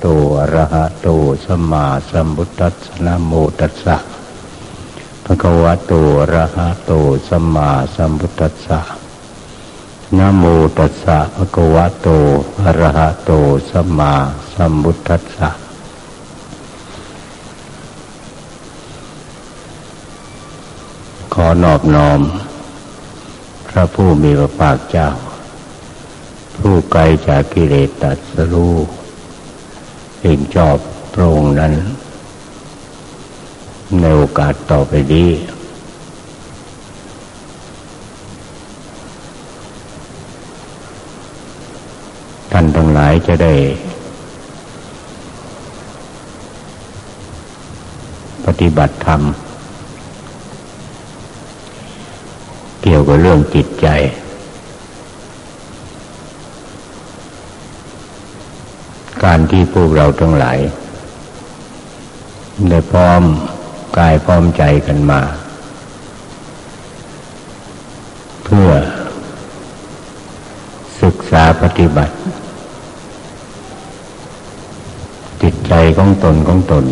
โตอะระหะโตสัมมาสัมพุทธัสสะนะโมตัสสะภะคะวะโตอะระหะโตสัมมาสัมพุทธัสสะนะโมตัสสะภะคะวะโตอะระหะโตสัมมาสัมพุทธัสสะขอนอบน้อม พระผู้มีพระภาคเจ้า ผู้ไกลจากกิเลสตัดสรู้ เห็นชอบพระองค์นั้น ในโอกาสต่อไปนี้ท่านทั้งหลายจะได้ ปฏิบัติธรรม เกี่ยวกับเรื่องจิตใจ การที่พวกเราทั้งหลายได้พร้อมกายพร้อมใจกันมา เพื่อ ศึกษาปฏิบัติ จิตใจของตนของตน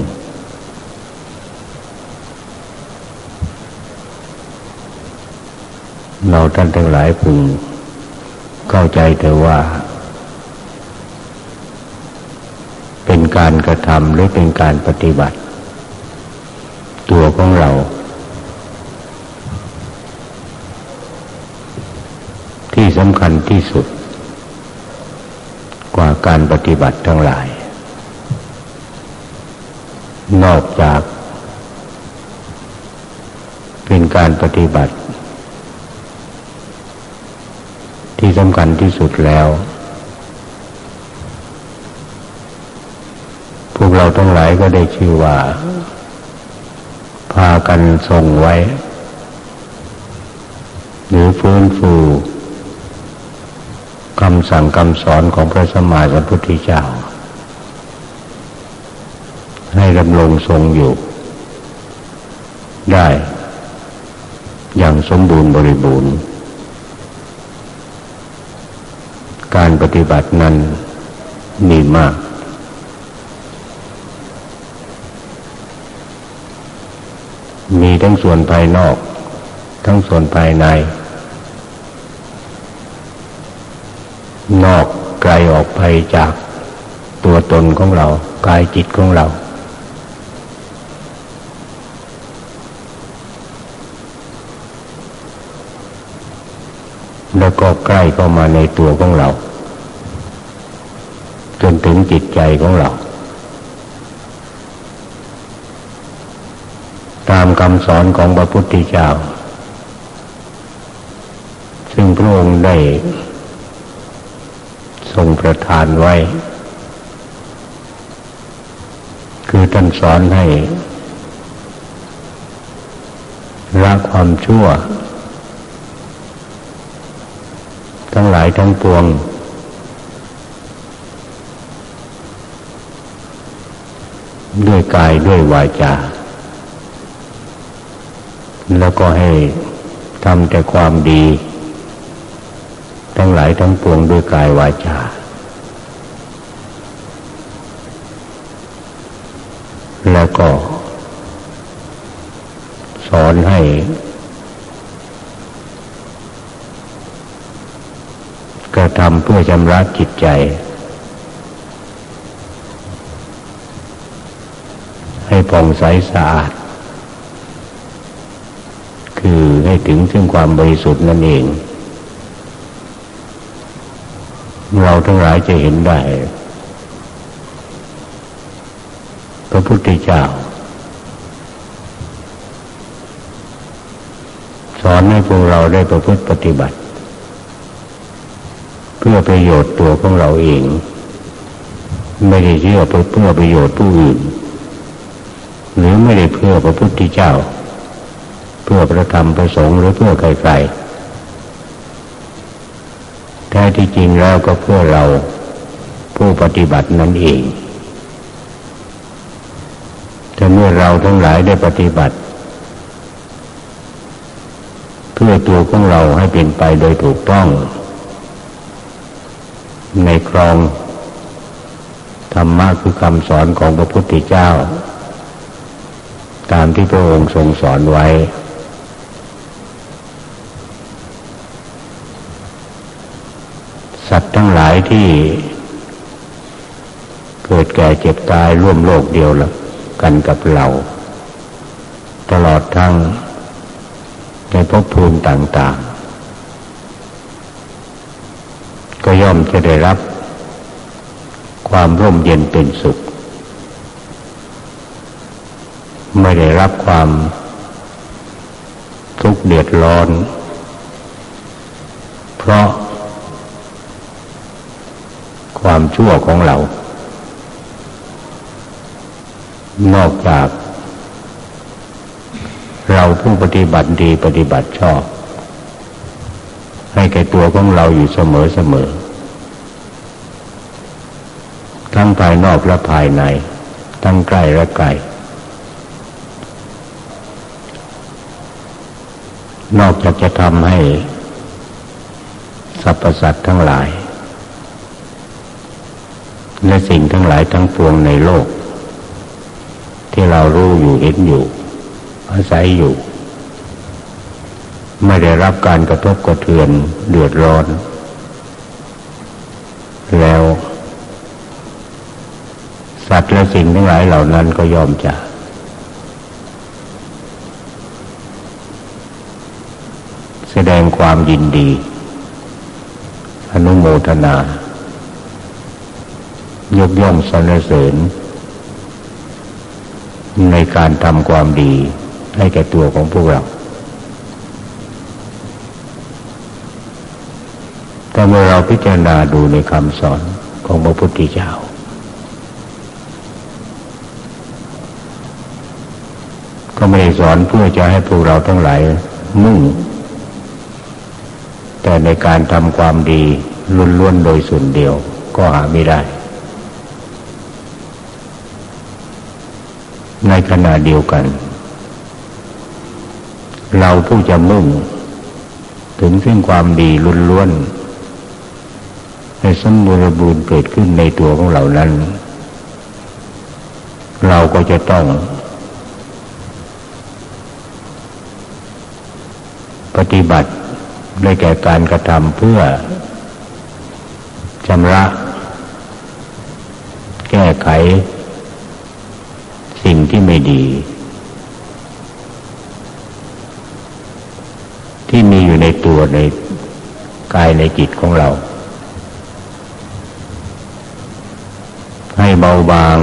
เราท่านทั้งหลายพึงเข้าใจเถอะว่าเป็น การกระทำหรือเป็นการปฏิบัติ ตัวของเรา ที่สำคัญที่สุด กว่าการปฏิบัติทั้งหลาย นอกจาก เป็นการปฏิบัติ ที่สำคัญที่สุดแล้ววกเรายก็ได้ชื่อว่า พากันทรงไว้ หรือฟื้นฟูคำสั่งคำสอนของพระสมมาสัมพุทธเจ้า ให้ดำรงทรงอยู่ ได้ อย่างสมบูรณ์บริบูรณ์ การปฏิบัตินั้นมีมากมี ทั้งส่วนภายนอก ทั้งส่วนภายใน นอกไกลออกไปจากตัวตนของเรากายจิตของเรา แล้วก็ใกล้เข้ามาในตัวของเรา จนถึงจิตใจของเราตาม คำสอนของพระพุทธเจ้า ซึ่งพระองค์ได้ทรงประทานไว้ คือท่านสอนให้ละความชั่ว ทั้งหลายทั้งปวง ด้วยกายด้วยวาจา แล้วก็ให้ทำแต่ความดี ทั้งหลายทั้งปวงด้วยกายวาจาแล้วก็ สอนให้ กระทำเพื่อชำระจิตใจ ให้ผ่องใสสะอาดคือ ให้ถึงซึ่งความบริสุทธิ์นั่นเอง เราทั้งหลายจะเห็นได้ พระพุทธเจ้า สอนให้พวกเราได้ประพฤติปฏิบัติ เพื่อประโยชน์ตัวของเราเอง ไม่ได้เชื่อเพื่อประโยชน์ผู้อื่น หรือไม่ได้เพื่อพระพุทธเจ้า เพื่อประธรรมประสงค์หรือเพื่อใครๆแท้ที่จริงแล้วก็เพื่อเราผู้ปฏิบัตินั่นเองแต่เมื่อเราทั้งหลายได้ปฏิบัติ เพื่อตัวของเราให้เป็นไปโดยถูกต้อง ในครองธรรมะคือคำสอนของพระพุทธเจ้า ตามที่พระองค์ทรงสอนไว้ สัตว์ ทั้งหลายที่ เกิดแก่เจ็บตายร่วมโลกเดียวละกันกับเรา ตลอดทั้งในภพภูมิต่าง ๆ ก็ย่อมจะได้รับความร่มเย็นเป็นสุข ไม่ได้รับความทุกข์เดือดร้อน เพราะ ชั่วของเรา นอกจาก เราผู้ปฏิบัติดีปฏิบัติชอบ ให้แก่ตัวของเราอยู่เสมอเสมอ ทั้งภายนอกและภายใน ทั้งใกล้และไกลนอกจากจะทำให้สรรพสัตว์ทั้งหลาย และสิ่งทั้งหลายทั้งปวงในโลก ที่เรารู้อยู่เห็นอยู่ อาศัยอยู่ ไม่ได้รับการกระทบกระเทือนเดือดร้อน แล้ว สัตว์และสิ่งทั้งหลายเหล่านั้นก็ยอมจะแสดงความยินดี อนุโมทนา ยกย่องสรรเสริญในการทำความดีให้แก่ตัวของพวกเราแต่เมื่อเราพิจารณาดูในคำสอนของพระพุทธเจ้า ก็ไม่ได้สอนเพื่อจะให้พวกเราทั้งหลายมุ่ง แต่ในการทำความดีล้วนๆโดยส่วนเดียวก็หาไม่ได้ ในขณะเดียวกัน เราผู้จะมุ่ง ถึงซึ่งความดีล้วนๆให้สมบูรณ์บูรณ์เกิดขึ้นในตัวของเรานั้น เราก็จะต้องปฏิบัติได้แก่การกระทำเพื่อชำระ แก้ไข สิ่งที่ไม่ดี ที่มีอยู่ในตัวในกายในจิตของเรา ให้เบาบาง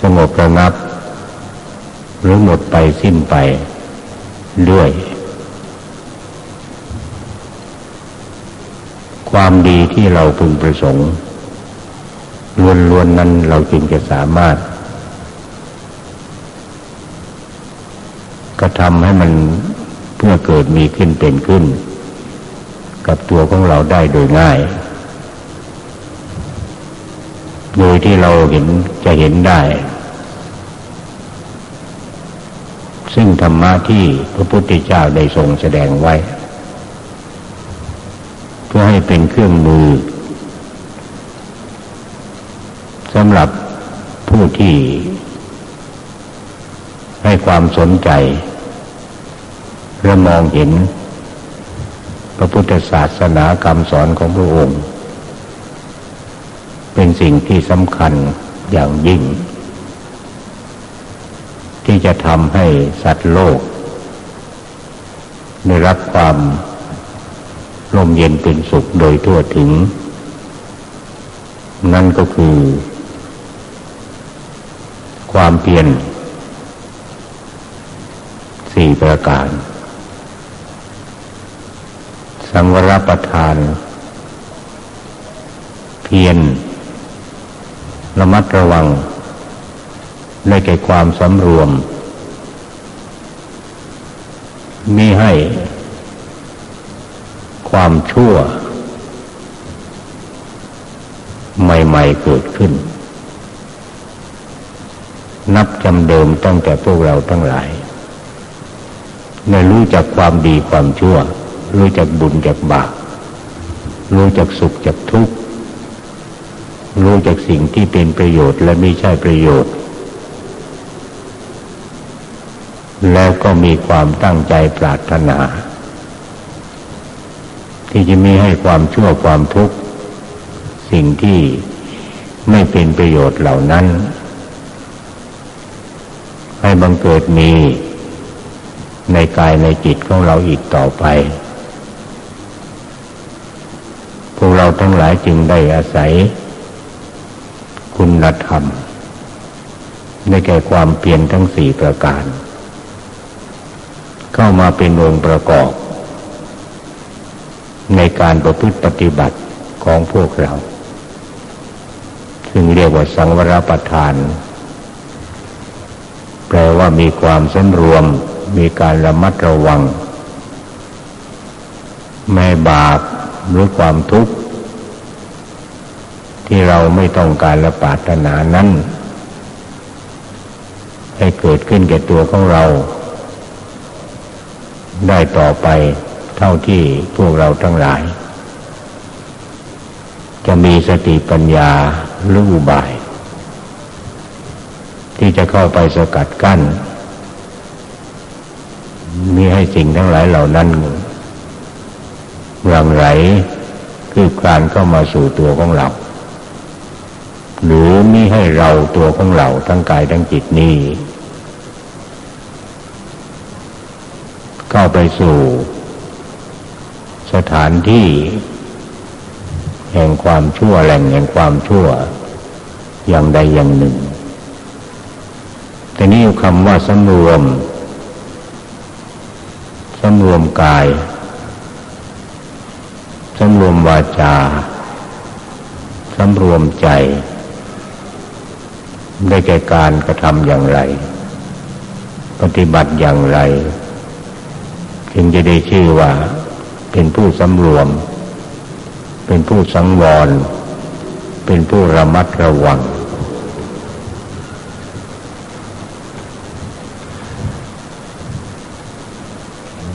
สงบระงับ หรือหมดไปสิ้นไปด้วยความดีที่เราพึงประสงค์ ล้วนๆนั้นเราจึงจะสามารถ กระทำให้มันเพื่อเกิดมีขึ้นเป็นขึ้น กับตัวของเราได้โดยง่าย โดยที่เราเห็นจะเห็นได้ ซึ่งธรรมะที่พระพุทธเจ้าได้ทรงแสดงไว้ เพื่อให้เป็นเครื่องมือ สำหรับผู้ที่ ให้ความสนใจและมองเห็น พระพุทธศาสนาคำสอนของพระองค์ เป็นสิ่งที่สำคัญอย่างยิ่ง ที่จะทำให้สัตว์โลก ได้รับความร่มเย็นเป็นสุขโดยทั่วถึง นั่นก็คือ ความเพียรสี่ประการ สังวรประทาน เพียรระมัดระวังได้แก่ความสำรวมมีให้ความชั่ว ใหม่ ๆ เกิดขึ้น นับจำเดิมตั้งแต่พวกเราทั้งหลายในรู้จักความดีความชั่ว รู้จักบุญจากบาปรู้จักสุขจากทุกข์รู้จากสิ่งที่เป็นประโยชน์และไม่ใช่ประโยชน์ แล้วก็มีความตั้งใจปรารถนา ที่จะมีให้ความชั่วความทุกข์ สิ่งที่ไม่เป็นประโยชน์เหล่านั้น ให้บังเกิดมีในกายในจิตของเราอีกต่อไป พวกเราทั้งหลายจึงได้อาศัย คุณธรรมในแก่ความเปลี่ยนทั้งสี่ประการ เข้ามาเป็นองค์ประกอบ ในการประพฤติปฏิบัติของพวกเรา ซึ่งเรียกว่าสังวรประทาน แปลว่ามีความสำรวม มีการระมัดระวังแม่บาปหรือความทุกข์ ที่เราไม่ต้องการละปาถนานั้น ให้เกิดขึ้นแก่ตัวของเรา ได้ต่อไปเท่าที่พวกเราทั้งหลาย จะมีสติปัญญาหรืออุบาย จะเข้าไปสกัดกั้นมีให้สิ่งทั้งหลายเหล่านั้นหลังไหลคือการเข้ามาสู่ตัวของเรา หรือมิให้เราตัวของเราทั้งกายทั้งจิตนี้เข้าไปสู่ สถานที่ แห่งความชั่วแหล่งแห่งความชั่วอย่างใดอย่างหนึ่ง แต่นี่คำว่าสำรวมสำรวมกายสำรวมวาจาสำรวมใจ ได้แก่การกระทำอย่างไร ปฏิบัติอย่างไร จึงจะได้ชื่อว่า เป็นผู้สำรวม เป็นผู้สังวร เป็นผู้ระมัดระวัง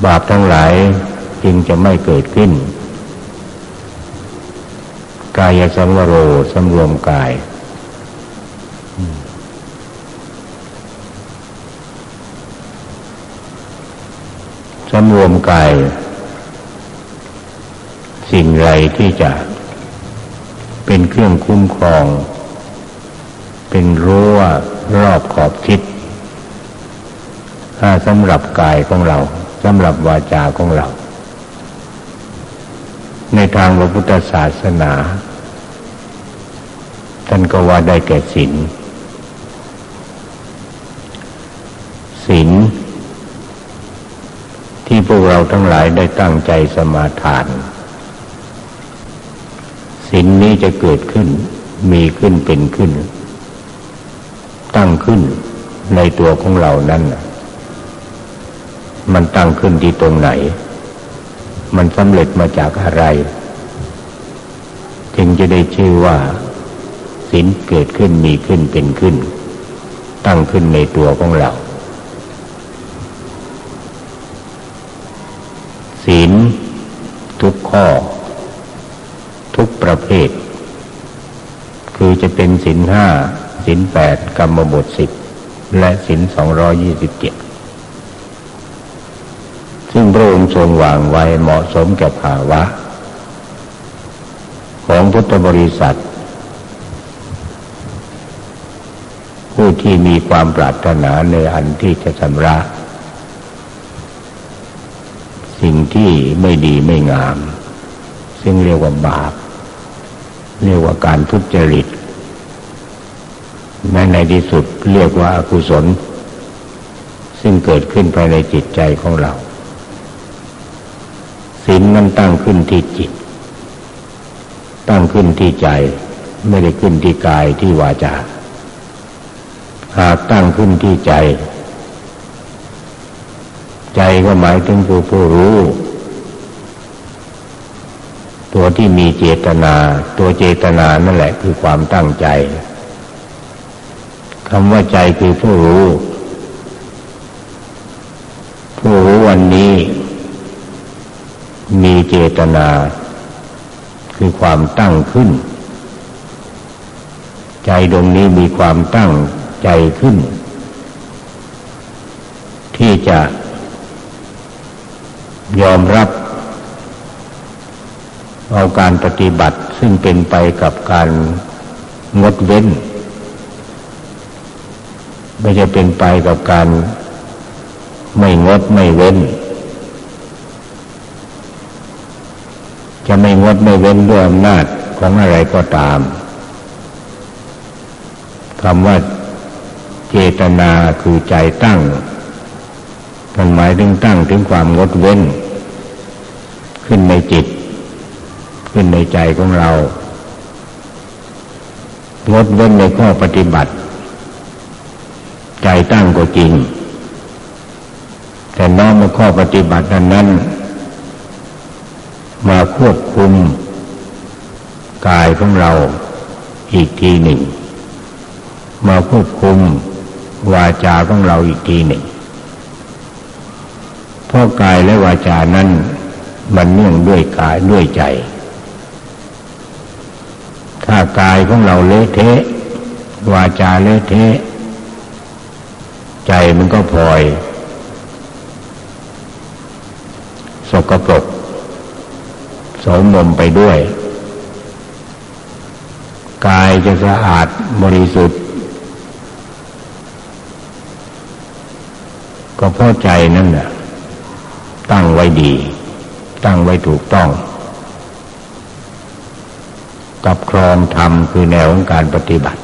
บาปทั้งหลายจึงจะไม่เกิดขึ้น กายสังวโรสำรวมกาย สำรวมกาย สิ่งไรที่จะเป็นเครื่องคุ้มครอง เป็นรั้วรอบขอบทิศถ้าสำหรับกายของเรา สำหรับวาจาของเรา ในทางพระพุทธศาสนา ท่านก็ว่าได้แก่ศีลศีลที่พวกเราทั้งหลายได้ตั้งใจสมาทานศีลนี้จะเกิดขึ้น มีขึ้นเป็นขึ้น ตั้งขึ้นในตัวของเรานั้น มันตั้งขึ้นที่ตรงไหน มันสำเร็จมาจากอะไร จึงจะได้ชื่อว่าศีลเกิดขึ้นมีขึ้นเป็นขึ้น ตั้งขึ้นในตัวของเราศีลทุกข้อ ทุกประเภท คือจะเป็นศีลห้าศีลแปดกรรมบทสิบและศีลสองรอยี่สิบเจ็ด ค์ทรงวางไว้เหมาะสมแก่ภาวะ ของพุทธบริษัท ผู้ที่มีความปรารถนาในอันที่จะชำระ สิ่งที่ไม่ดีไม่งาม ซึ่งเรียกว่าบาป เรียกว่าการทุจริตในในที่สุดเรียกว่าอากุศล ซึ่งเกิดขึ้นภายในจิตใจของเรา ศีลมันตั้งขึ้นที่จิต ตั้งขึ้นที่ใจ ไม่ได้ขึ้นที่กายที่วาจา หากตั้งขึ้นที่ใจ ใจก็หมายถึงผู้ผู้รู้ ตัวที่มีเจตนา ตัวเจตนานั่นแหละคือความตั้งใจคำว่าใจคือผู้รู้ ผู้รู้วันนี้ เจตนา คือความตั้งขึ้น ใจดวงนี้มีความตั้งใจขึ้น ที่จะยอมรับ เอาการปฏิบัติซึ่งเป็นไปกับการงดเว้น ไม่จะเป็นไปกับการไม่งดไม่เว้น จะไม่งดไม่เว้นด้วยอำนาจของอะไรก็ตามคำว่าเจตนาคือใจตั้งมันหมายถึงตั้งถึงความงดเว้น ขึ้นในจิต ขึ้นในใจของเรา งดเว้นในข้อปฏิบัติ ใจตั้งก็จริง แต่น้อมมาข้อปฏิบัตินั้นนั้น มาควบคุมกายของเราอีกทีหนึ่ง มาควบคุมวาจาของเราอีกทีหนึ่งเพราะกายและวาจานั้นมันเนื่องด้วยกายด้วยใจ ถ้ากายของเราเละเทะ วาจาเละเทะ ใจมันก็พลอย สกปรก สมมมไปด้วย กายจะสะอาดบริสุทธิ์ ก็เพราะใจนั่นแหละตั้งไว้ดี ตั้งไว้ถูกต้อง กับครองธรรมคือแนวของการปฏิบัติ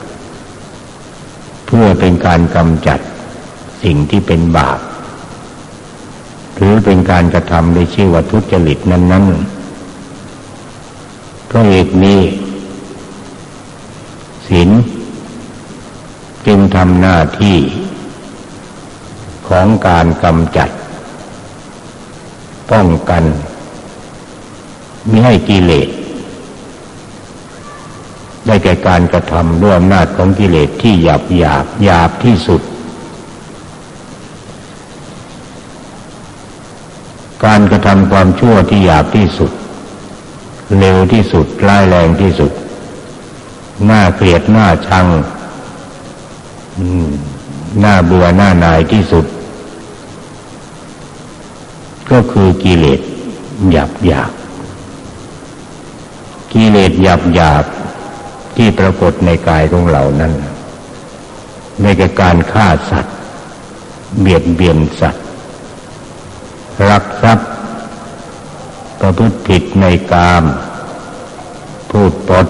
เพื่อเป็นการกำจัดสิ่งที่เป็นบาป หรือเป็นการกระทำในชื่อวัตทุจริตนั้น ๆ เพราะเหตุนี้ศีลจึงทำหน้าที่ของการกำจัด ป้องกันมิให้กิเลส ได้แก่การกระทำด้วยอำนาจของกิเลสที่หยาบหยาบหยาบที่สุด การกระทำความชั่วที่หยาบที่สุด เร็วที่สุดร้ายแรงที่สุด น่าเกลียดน่าชังน่าเบื่อหน้านายที่สุด ก็คือกิเลสหยาบหยาบกิเลสหยาบหยาบที่ปรากฏในกายของเรานั้นในการฆ่าสัตว์ เบียดเบียนสัตว์ รักทรัพย์ ประพฤติผิดในกาม พูดปด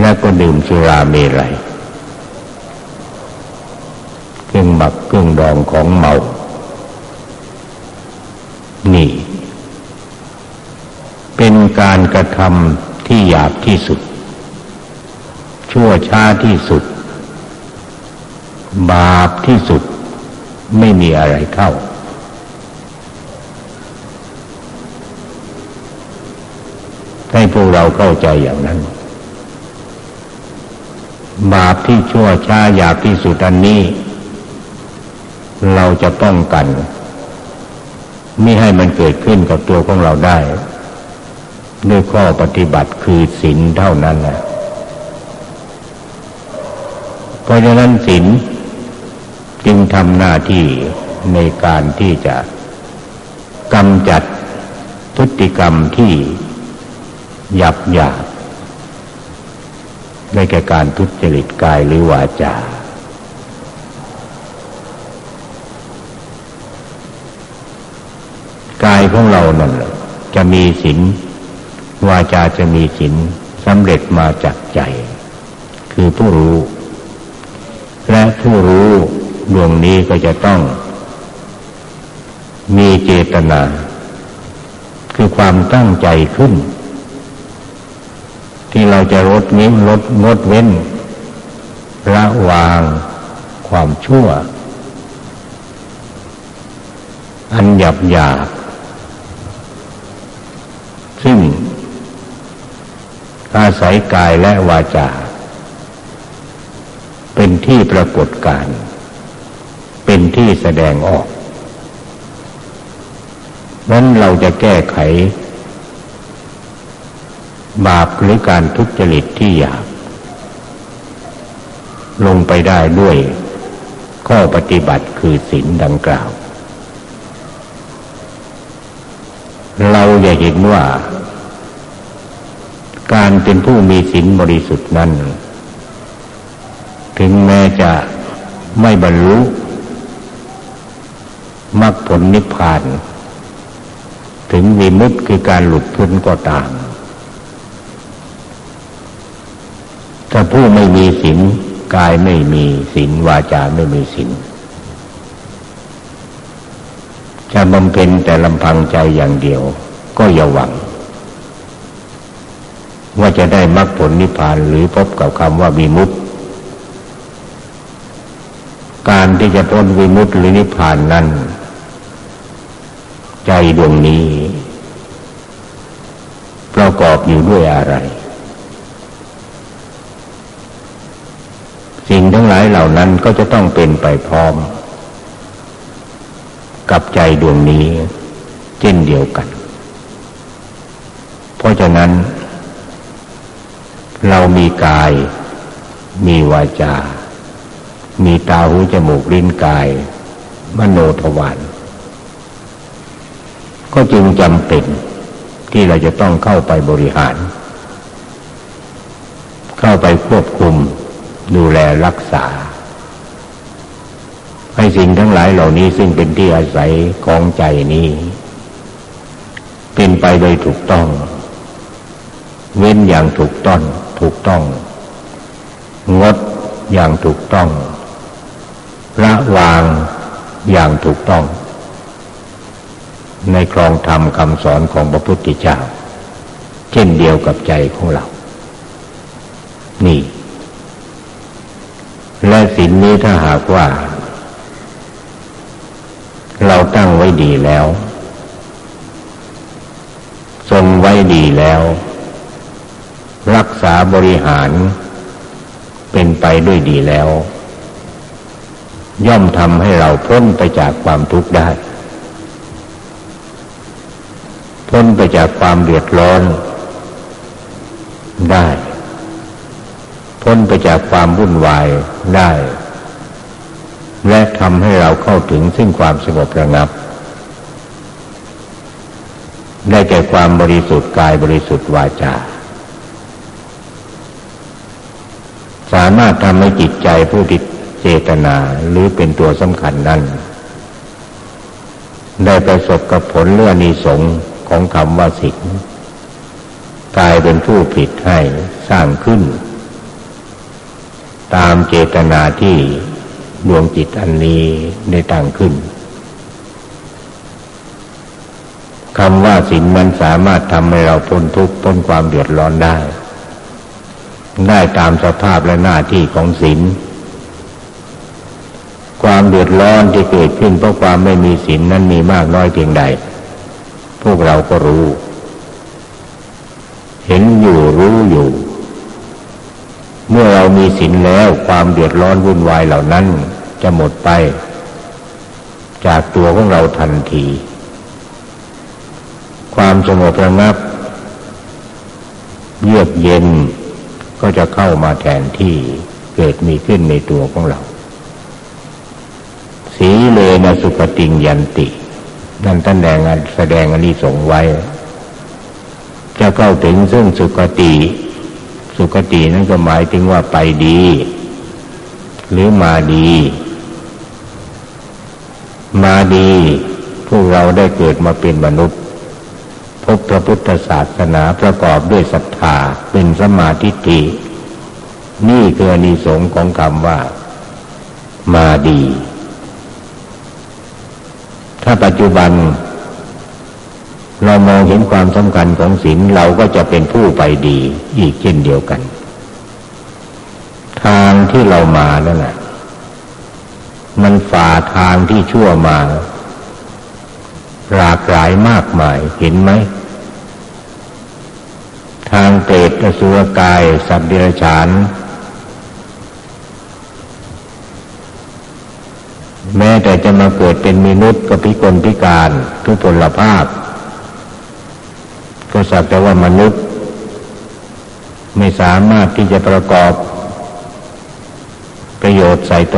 และก็ดื่มสุราเมรัยเครื่องหมักเครื่องดองของเมา นี่ เป็นการกระทำที่หยาบที่สุด ชั่วช้าที่สุด บาปที่สุด ไม่มีอะไรเข้า ให้ พวกเราเข้าใจอย่างนั้น บาปที่ชั่วช้าหยาบที่สุดอันนี้ เราจะป้องกัน ไม่ให้มันเกิดขึ้นกับตัวของเราได้ด้วยข้อปฏิบัติคือศีลเท่านั้นแหละเพราะฉะนั้นศีลจึงทำหน้าที่ในการที่จะกำจัดพฤติกรรมที่ หยับหยาบในแก่การทุจริตกายหรือวาจา กายของเรานั่นแหละจะมีศีลวาจาจะมีศีลสำเร็จมาจากใจ คือผู้รู้ และผู้รู้ดวงนี้ก็จะต้อง มีเจตนา คือความตั้งใจขึ้น ที่เราจะลดนิ้ลดงดเว้นระวางความชั่ว อันหยาบหยาบซึ่งอาศัยกายและวาจา เป็นที่ปรากฏการ เป็นที่แสดงออก นั้นเราจะแก้ไข บาปหรือการทุจริตที่หยาบลงไปได้ด้วย ข้อปฏิบัติคือศีลดังกล่าว เราอย่าเห็นว่า การเป็นผู้มีศีลบริสุทธิ์นั้น ถึงแม้จะไม่บรรลุมรรคผลนิพพาน ถึงวิมุตติคือการหลุดพ้นก็ตามถ้า ผู้ไม่มีศีลกายไม่มีศีลวาจาไม่มีศีลจะบำเพ็ญแต่ลำพังใจอย่างเดียว ก็อย่าหวัง ว่าจะได้มรรคผลนิพพานหรือพบกับคำว่ามีมุตการที่จะพ้นวิมุตติหรือนิพพานนั้น ใจดวงนี้ ประกอบอยู่ด้วยอะไรสิ่ง ทั้งหลายเหล่านั้นก็จะต้องเป็นไปพร้อม กับใจดวงนี้ เช่นเดียวกัน เพราะฉะนั้น เรามีกาย มีวาจา มีตาหูจมูกลิ้นกาย มโนทวารก็จึงจำเป็นที่เราจะต้องเข้าไปบริหาร เข้าไปควบ ดูแลรักษา ให้สิ่งทั้งหลายเหล่านี้ซึ่งเป็นที่อาศัยของใจนี้ เป็นไปโดยถูกต้อง เว้นอย่างถูกต้องถูกต้อง งดอย่างถูกต้องละวางอย่างถูกต้อง ในครองธรรมคำสอนของพระพุทธเจ้า เช่นเดียวกับใจของเรา นี่ และสินนี้ถ้าหากว่า เราตั้งไว้ดีแล้วทรงไว้ดีแล้ว รักษาบริหารเป็นไปด้วยดีแล้ว ย่อมทำให้เราพ้นไปจากความทุกข์ได้ พ้นไปจากความเดือดร้อนได้ พ้นไปจากความวุ่นวายได้ และทำให้เราเข้าถึงซึ่งความสงบระงับ ได้แก่ความบริสุทธิ์กายบริสุทธิ์วาจา สามารถทำให้จิตใจผู้ติดเจตนาหรือเป็นตัวสำคัญนั้นได้ประสบกับผลเลื่อนีสงของคำว่าสิทธิ์กลายเป็นผู้ผิดให้สร้างขึ้น ตามเจตนาที่ดวงจิตอันนี้ได้ตั้งขึ้นคำว่าสิ่งมันสามารถทำให้เราพ้นทุกข์พ้นความเดือดร้อนได้ ได้ตามสภาพและหน้าที่ของศีลความเดือดร้อนที่เกิดขึ้นเพราะความไม่มีศีลนั้นมีมากน้อยเพียงใด พวกเราก็รู้ เห็นอยู่รู้อยู่ มื่อเรามีศีลแล้วความเดือดร้อนวุ่นวายเหล่านั้น จะหมดไป จากตัวของเราทันที ความสงบระงับ เยือกเย็นก็จะเข้ามาแทนที่เกิดมีขึ้นในตัวของเรา สีเลนะสุปติงยันติ นั่นท่านแดงแสดงอันนี้ส่งไว้ จะเข้าถึงซึ่งสุกติ สุคตินั้นก็หมายถึงว่าไปดี หรือมาดี มาดี พวกเราได้เกิดมาเป็นมนุษย์ พบพระพุทธศาสนาประกอบด้วยศรัทธาเป็นสมาธิินี่คืออนิสงส์ของคำว่า มาดี ถ้าปัจจุบัน เรามองเห็นความสำคัญของศีลเราก็จะเป็นผู้ไปดีอีกเช่นเดียวกัน ทางที่เรามานั่นแหละมันฝ่าทางที่ชั่วมาหลากหลายมากมายเห็นไหม ทางเปรตอสุรกาย สัตว์เดรัจฉาน แม้แต่จะมาเกิดเป็นมนุษย์ก็พิกลพิการทุพพลภาพ สักแต่ว่ามนุษย์ ไม่สามารถที่จะประกอบ ประโยชน์ใส่ต